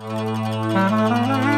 Renklensin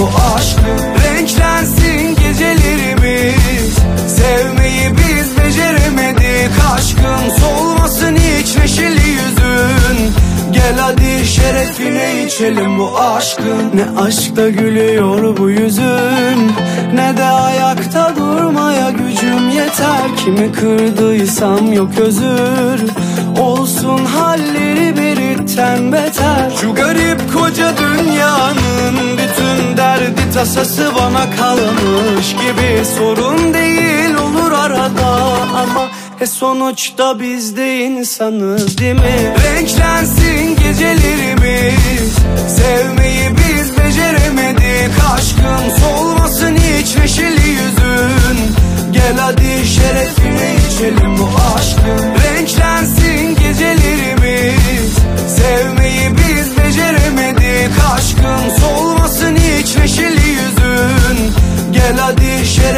bu aşkı Renklensin gecelerimiz. Sevmeyi biz beceremedik Aşkın solmasın hiç neşeli yüzün. Gel hadi şerefine içelim bu aşkın. Ne aşkta gülüyor bu yüzün Ne de ayakta durmaya gücüm yeter. Kimi kırdıysam yok özür Olsun halleri biritten beter. Şu garip koca derdi tasası bana kalmış gibi Sorun değil olur arada ama e sonuçta biz de insanız değil mi? Renklensin gecelerimiz Sevmeyi biz beceremedik. Aşkın solmasın hiç neşeli yüzün. Gel hadi şerefine içelim bu aşkın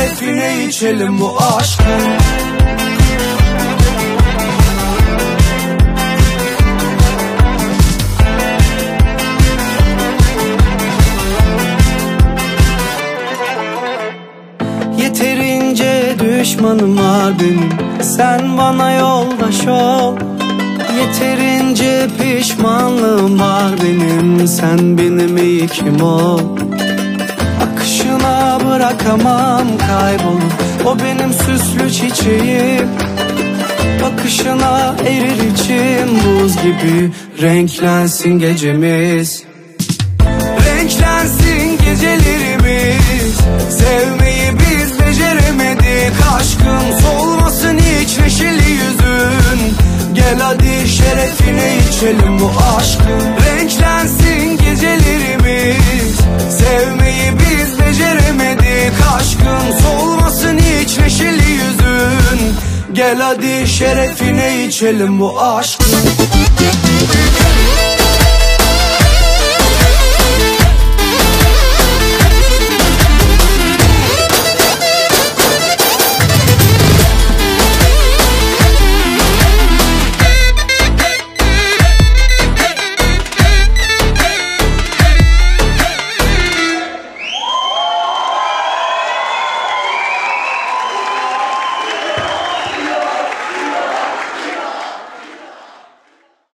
şerefine içelim bu aşkın Yeterince düşmanım var benim Sen bana yoldaş ol. Yeterince pişmanlığım var benim. Sen benim ilkim ol? Akışına bırakamam kaybolup O benim süslü çiçeğim. Bakışına erir içim buz gibi. Renklensin gecemiz. Renklensin gecelerimiz. Sevmeyi biz beceremedik. Aşkın solmasın hiç neşeli yüzün. Gel hadi şerefine içelim bu aşkın Gel hadi şerefine içelim bu aşkın